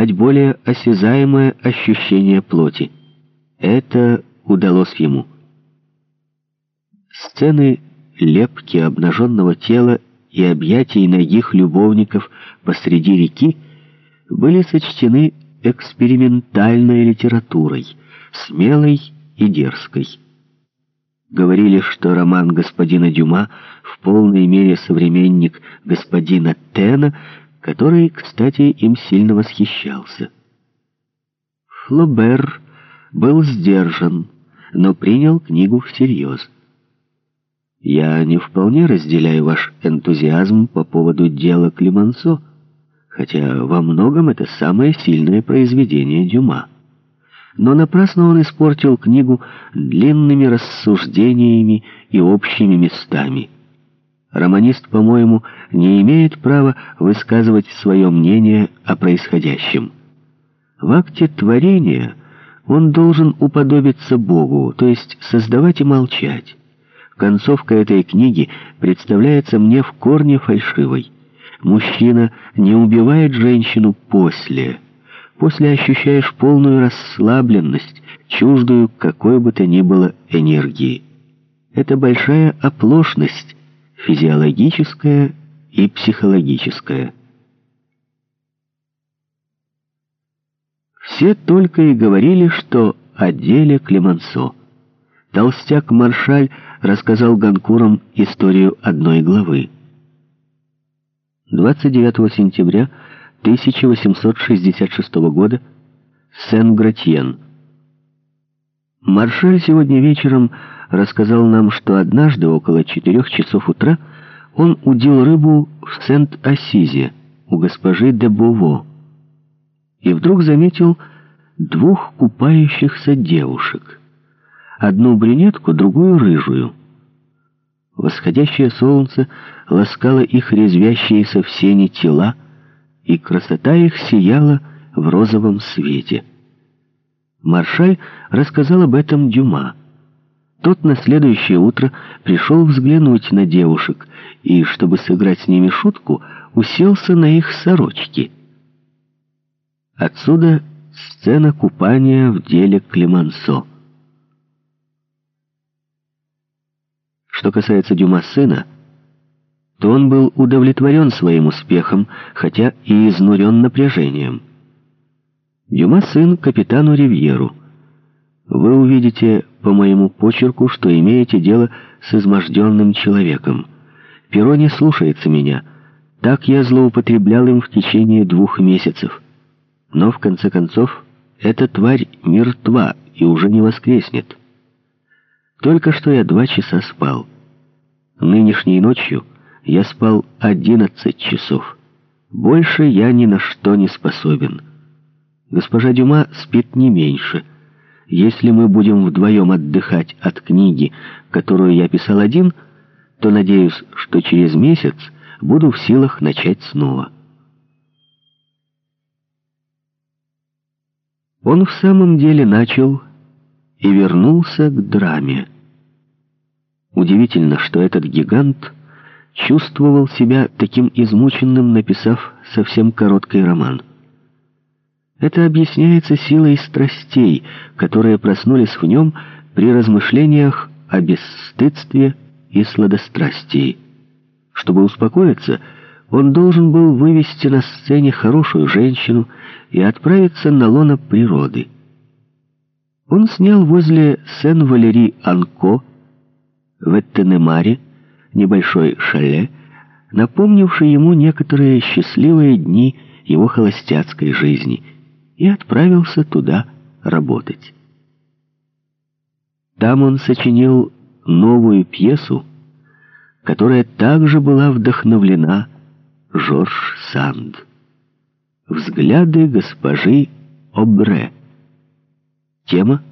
дать более осязаемое ощущение плоти. Это удалось ему. Сцены лепки обнаженного тела и объятий ногих любовников посреди реки были сочтены экспериментальной литературой, смелой и дерзкой. Говорили, что роман господина Дюма в полной мере современник господина Тена, который, кстати, им сильно восхищался. Флобер был сдержан, но принял книгу всерьез. Я не вполне разделяю ваш энтузиазм по поводу дела Климансо, хотя во многом это самое сильное произведение Дюма. Но напрасно он испортил книгу длинными рассуждениями и общими местами. Романист, по-моему, не имеет права высказывать свое мнение о происходящем. В акте творения он должен уподобиться Богу, то есть создавать и молчать. Концовка этой книги представляется мне в корне фальшивой. Мужчина не убивает женщину после. После ощущаешь полную расслабленность, чуждую какой бы то ни было энергии. Это большая оплошность, физиологическая и психологическая. Все только и говорили, что о деле Клемансо. Толстяк Маршаль рассказал Ганкурам историю одной главы. 29 сентября 1866 года Сен-Гратьен. Маршаль сегодня вечером рассказал нам, что однажды около четырех часов утра он удил рыбу в Сент-Ассизе у госпожи де Бово и вдруг заметил двух купающихся девушек одну брюнетку, другую рыжую. Восходящее солнце ласкало их резвящиеся в сене тела, и красота их сияла в розовом свете. Маршаль рассказал об этом Дюма. Тот на следующее утро пришел взглянуть на девушек и, чтобы сыграть с ними шутку, уселся на их сорочки. Отсюда сцена купания в деле Клемансо. Что касается Дюма сына, то он был удовлетворен своим успехом, хотя и изнурен напряжением. Дюма сын капитану Ривьеру. Вы увидите по моему почерку, что имеете дело с изможденным человеком. Перо не слушается меня. Так я злоупотреблял им в течение двух месяцев. Но, в конце концов, эта тварь мертва и уже не воскреснет. Только что я два часа спал. Нынешней ночью я спал одиннадцать часов. Больше я ни на что не способен. Госпожа Дюма спит не меньше. Если мы будем вдвоем отдыхать от книги, которую я писал один, то надеюсь, что через месяц буду в силах начать снова. Он в самом деле начал и вернулся к драме. Удивительно, что этот гигант чувствовал себя таким измученным, написав совсем короткий роман. Это объясняется силой страстей, которые проснулись в нем при размышлениях о бесстыдстве и сладострастии. Чтобы успокоиться, он должен был вывести на сцене хорошую женщину и отправиться на лоно природы. Он снял возле Сен-Валери-Анко в Эттенемаре небольшой шале, напомнивший ему некоторые счастливые дни его холостяцкой жизни, и отправился туда работать. Там он сочинил новую пьесу, которая также была вдохновлена Жорж Санд. «Взгляды госпожи Обре». Тема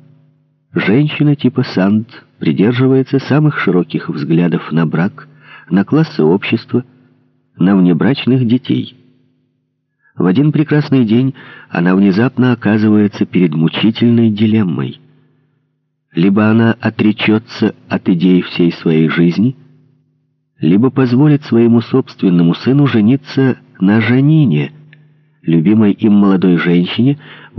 «Женщина типа Санд» придерживается самых широких взглядов на брак, на классы общества, на внебрачных детей. В один прекрасный день она внезапно оказывается перед мучительной дилеммой. Либо она отречется от идей всей своей жизни, либо позволит своему собственному сыну жениться на Жанине, любимой им молодой женщине